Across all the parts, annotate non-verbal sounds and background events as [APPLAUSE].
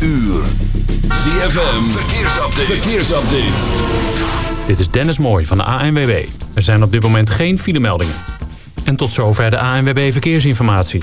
uur. ZFM, verkeersupdate. verkeersupdate. Dit is Dennis Mooij van de ANWB. Er zijn op dit moment geen filemeldingen. En tot zover de ANWB Verkeersinformatie.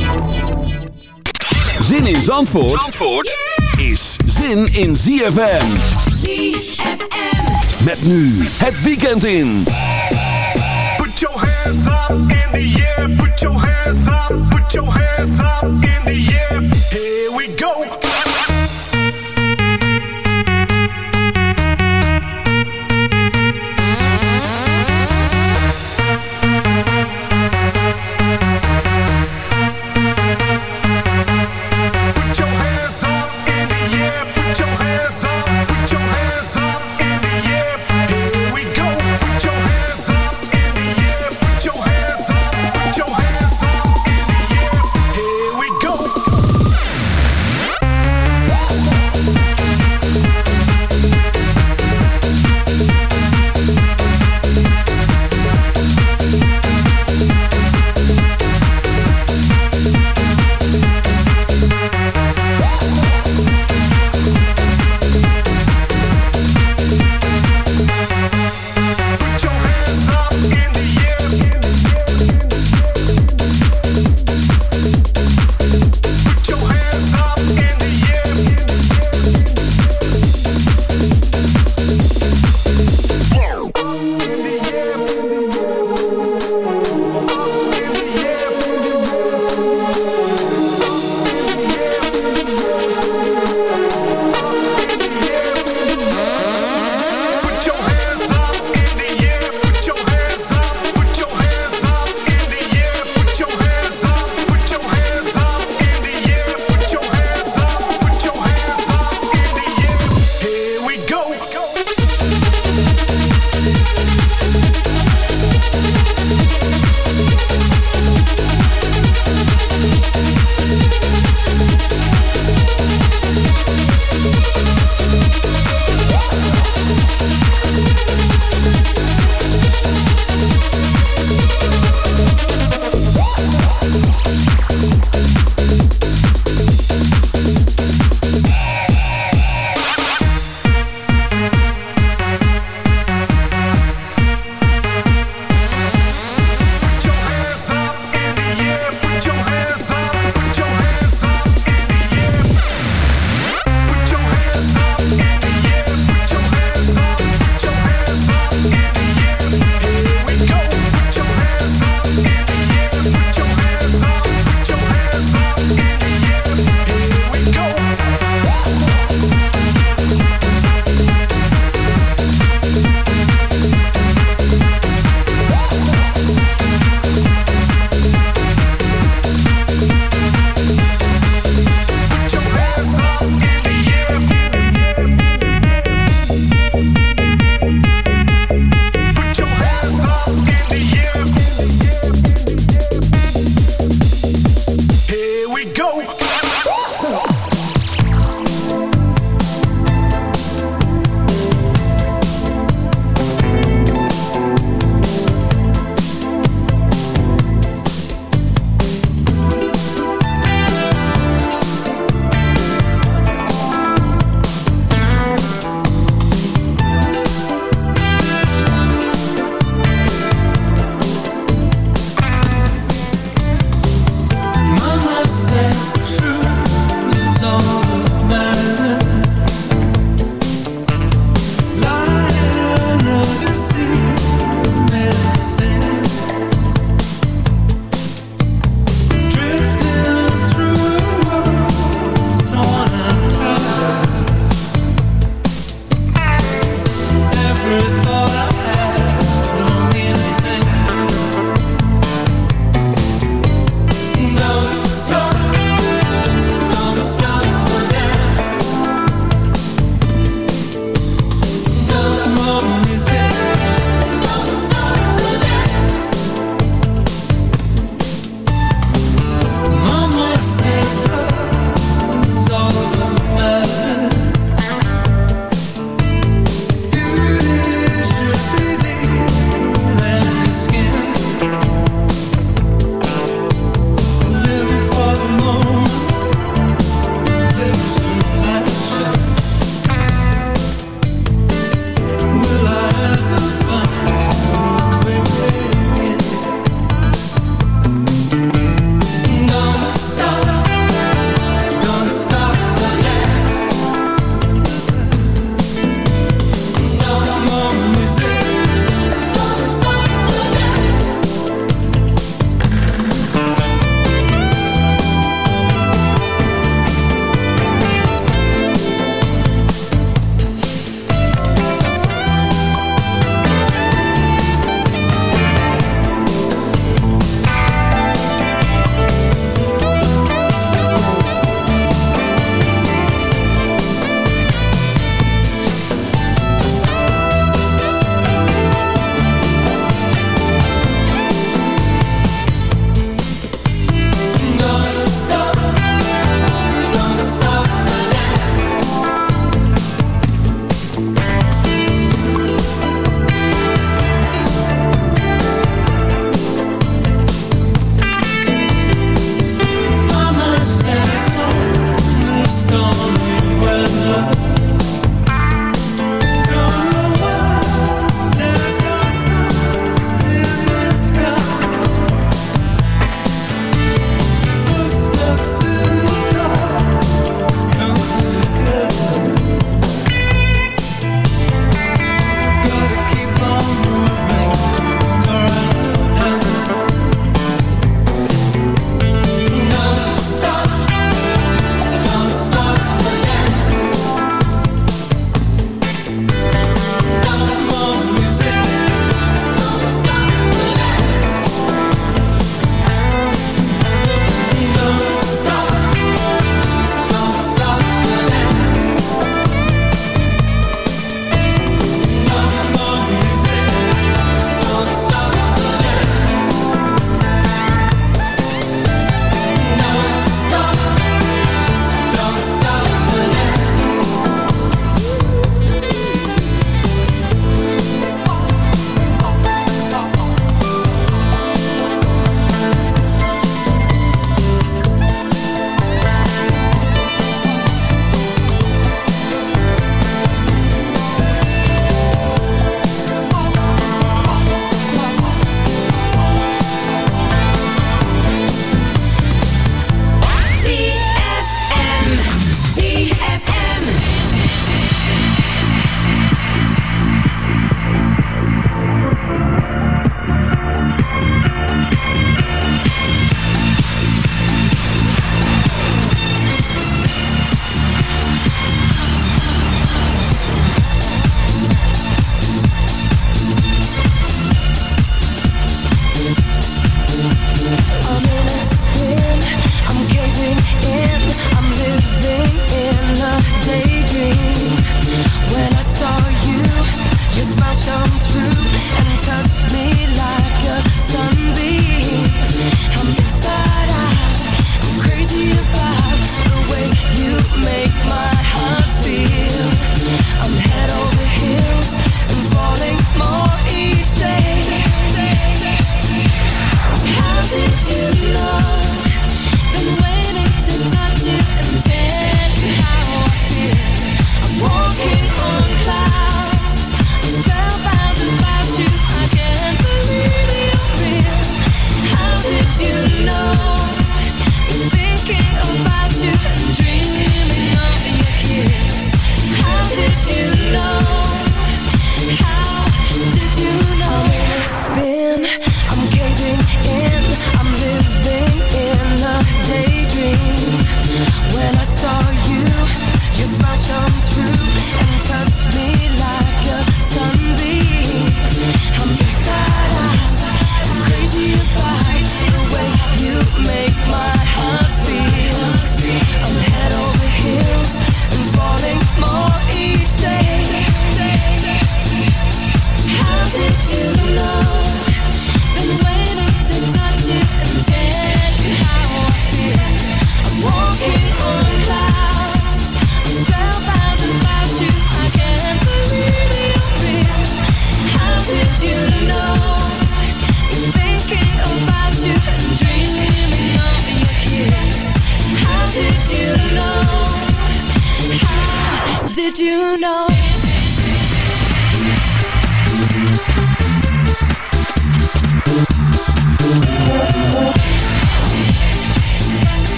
Zin in Zandvoort, Zandvoort is zin in ZFM. ZFM. Met nu het weekend in. Put your hands up in the air. Put your hands up. Put your hands up in the air. Here we go.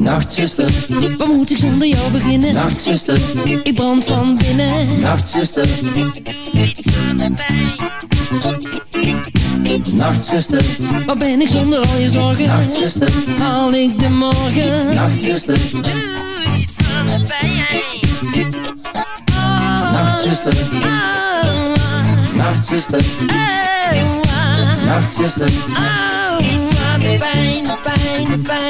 Nachtzuster, wat moet ik zonder jou beginnen? Nachtzuster, ik brand van binnen. Nachtzuster, doe iets aan de pijn. Nachtzuster, wat ben ik zonder al je zorgen? Nachtzuster, haal ik de morgen? Nachtzuster, doe iets aan de pijn. Nachtzuster, Nachtzuster, Nachtzuster, iets aan de pijn, de pijn, de pijn, de pijn.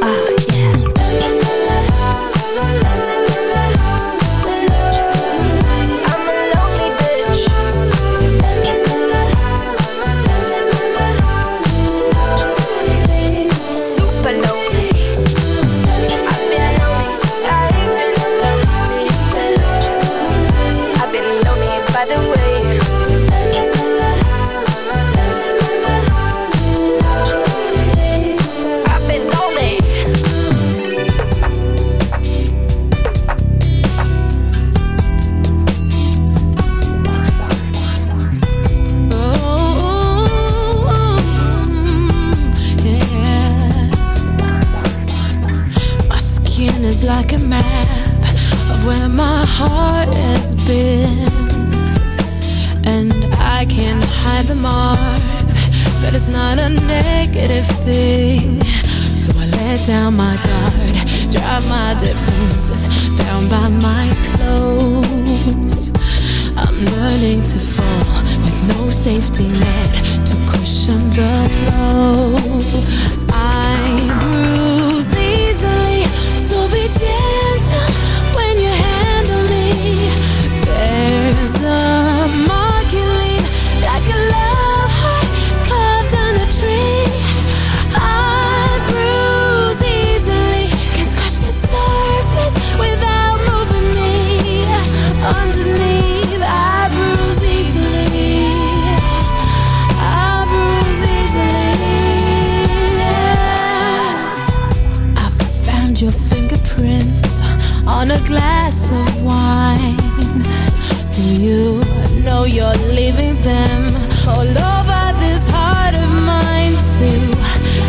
all over this heart of mine too.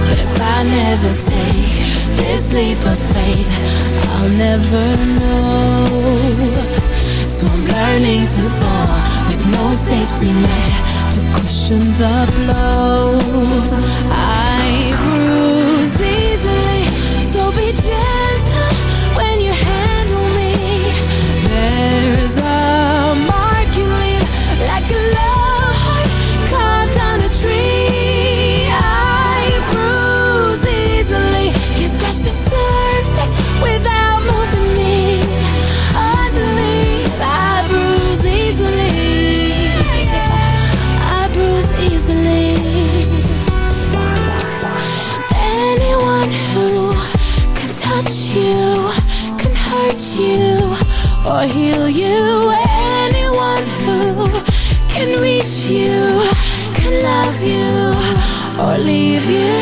But if I never take this leap of faith I'll never know. So I'm learning to fall with no safety net To cushion the blow. I grew or heal you. Anyone who can reach you can love you or leave you.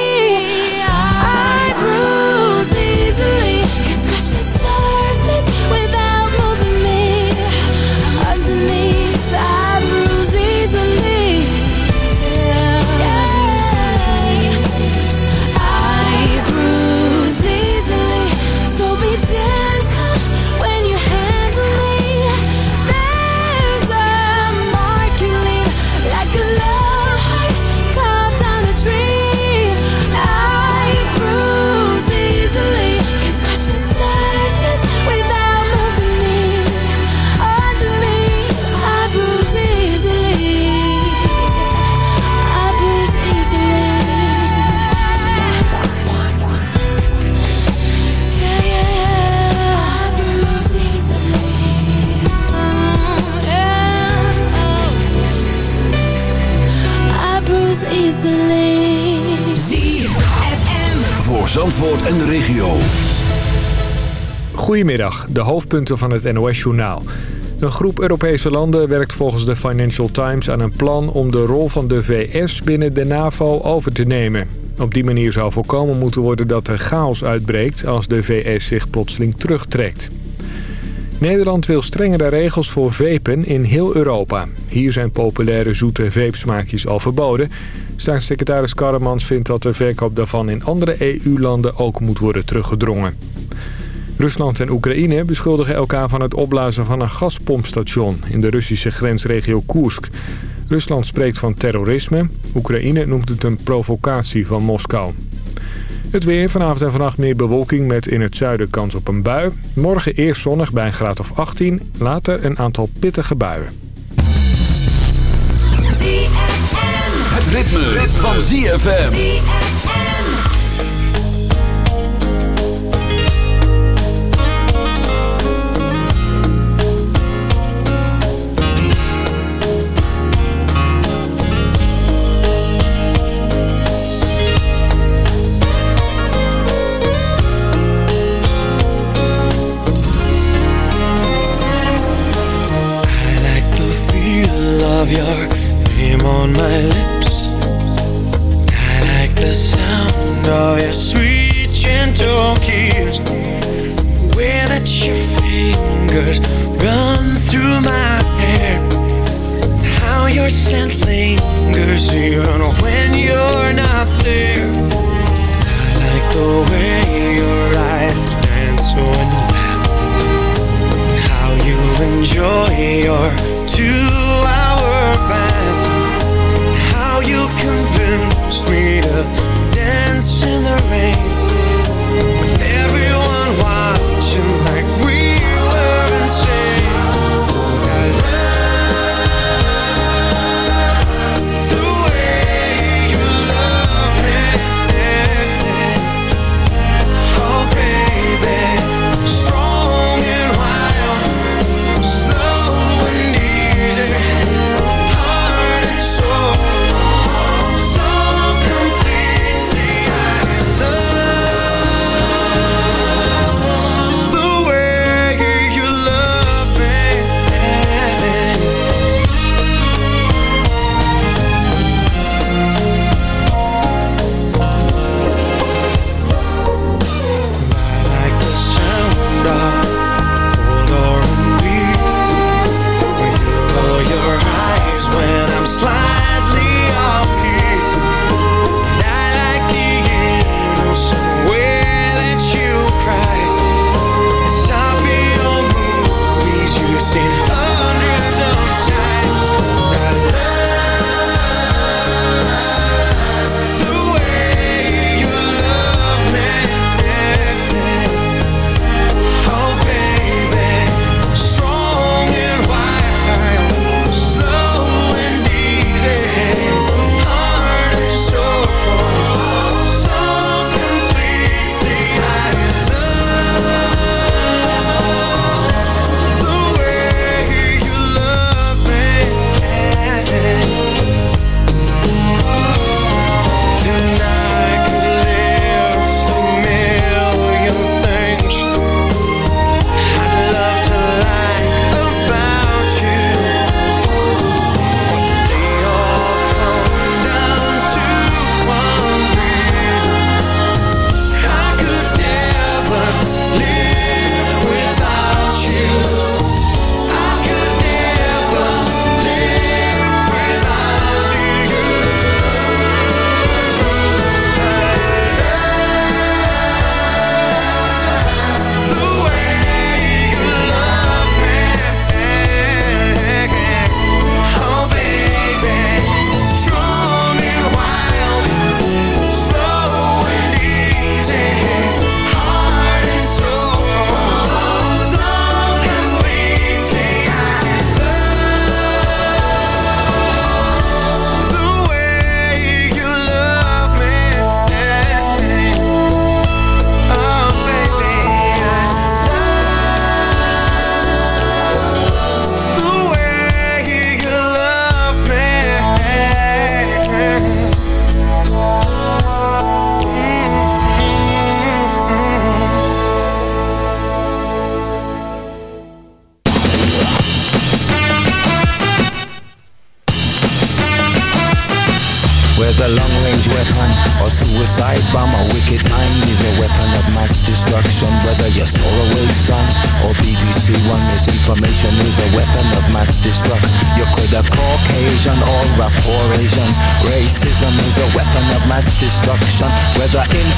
Goedemiddag, de hoofdpunten van het NOS-journaal. Een groep Europese landen werkt volgens de Financial Times aan een plan om de rol van de VS binnen de NAVO over te nemen. Op die manier zou voorkomen moeten worden dat er chaos uitbreekt als de VS zich plotseling terugtrekt. Nederland wil strengere regels voor vapen in heel Europa. Hier zijn populaire zoete vapesmaakjes al verboden. Staatssecretaris Karremans vindt dat de verkoop daarvan in andere EU-landen ook moet worden teruggedrongen. Rusland en Oekraïne beschuldigen elkaar van het opblazen van een gaspompstation in de Russische grensregio Koersk. Rusland spreekt van terrorisme. Oekraïne noemt het een provocatie van Moskou. Het weer, vanavond en vannacht meer bewolking met in het zuiden kans op een bui. Morgen eerst zonnig bij een graad of 18, later een aantal pittige buien. Het ritme, van ZFM.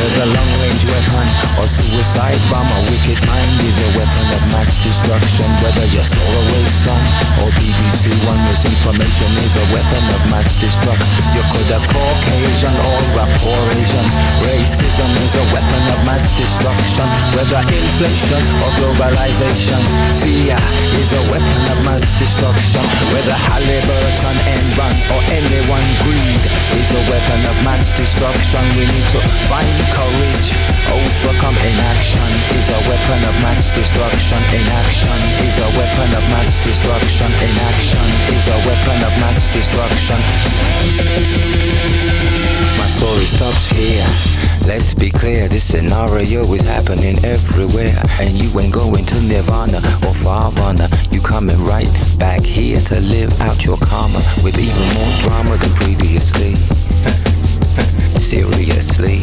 Whether long-range weapon or suicide bomb, a wicked mind is a weapon of mass destruction. Whether you're Solarway Sun or BBC One, misinformation is a weapon of mass destruction. You could have Caucasian or rapport Asian. Racism is a weapon mass destruction. Whether inflation or globalization, fear is a weapon of mass destruction. Whether Halliburton, Enron or anyone greed is a weapon of mass destruction. We need to find courage, overcome inaction is a weapon of mass destruction. Inaction is a weapon of mass destruction. Inaction is a weapon of mass destruction. Story stops here. Let's be clear, this scenario is happening everywhere. And you ain't going to Nirvana or Farvana. You coming right back here to live out your karma with even more drama than previously. [LAUGHS] Seriously.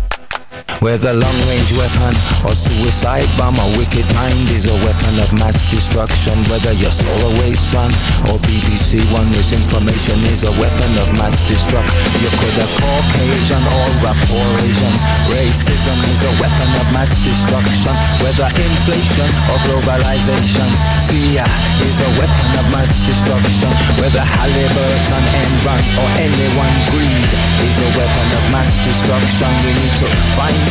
Whether long-range weapon or suicide bomb, a wicked mind is a weapon of mass destruction. Whether you're Solarway Sun or BBC One, misinformation is a weapon of mass destruction. You could have Caucasian or rapport Asian. Racism is a weapon of mass destruction. Whether inflation or globalization, fear is a weapon of mass destruction. Whether Halliburton, Enron or anyone greed is a weapon of mass destruction. We need to find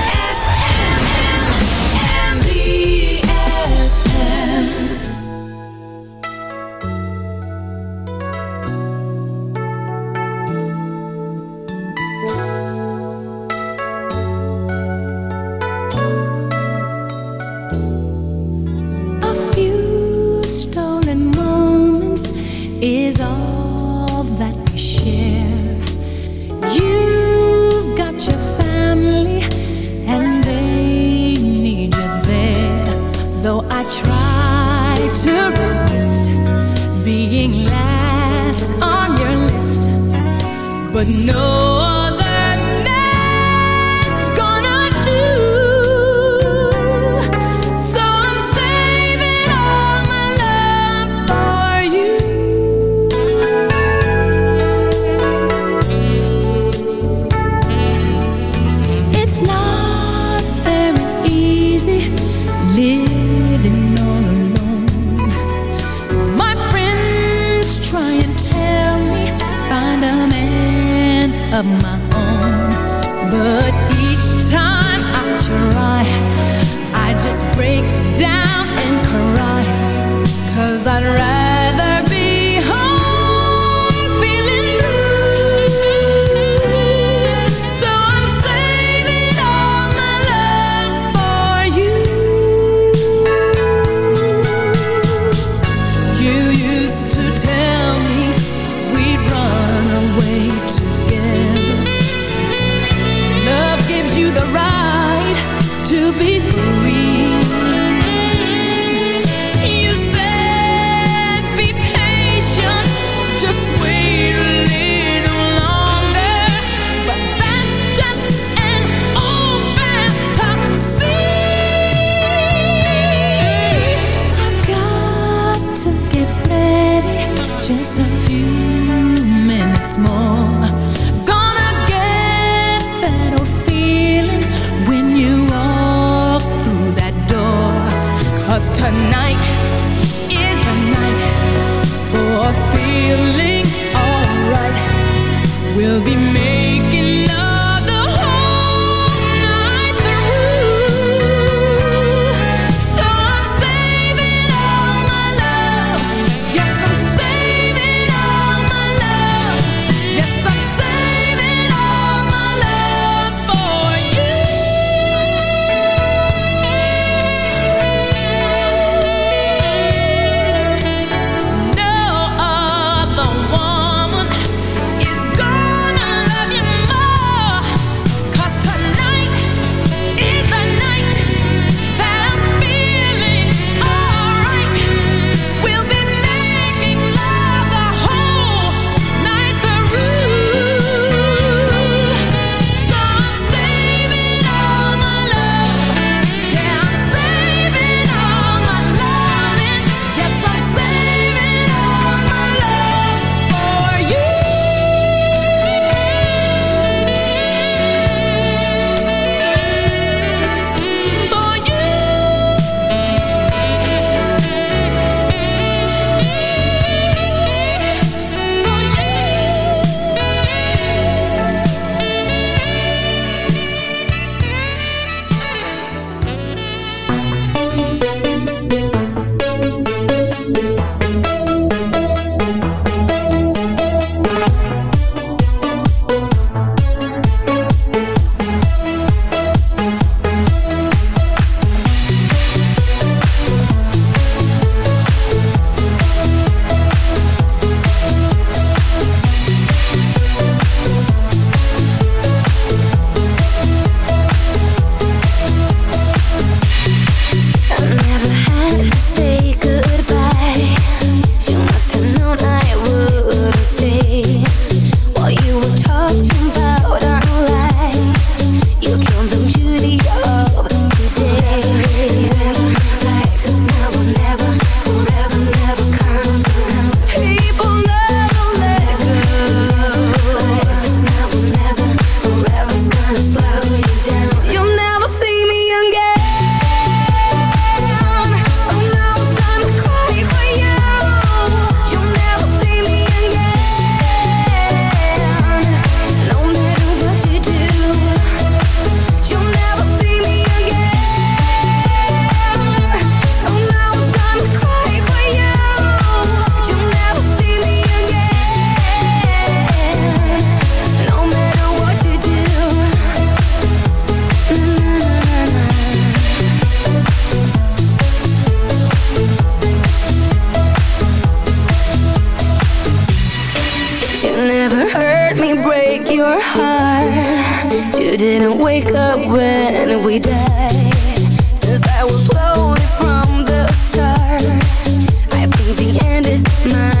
mine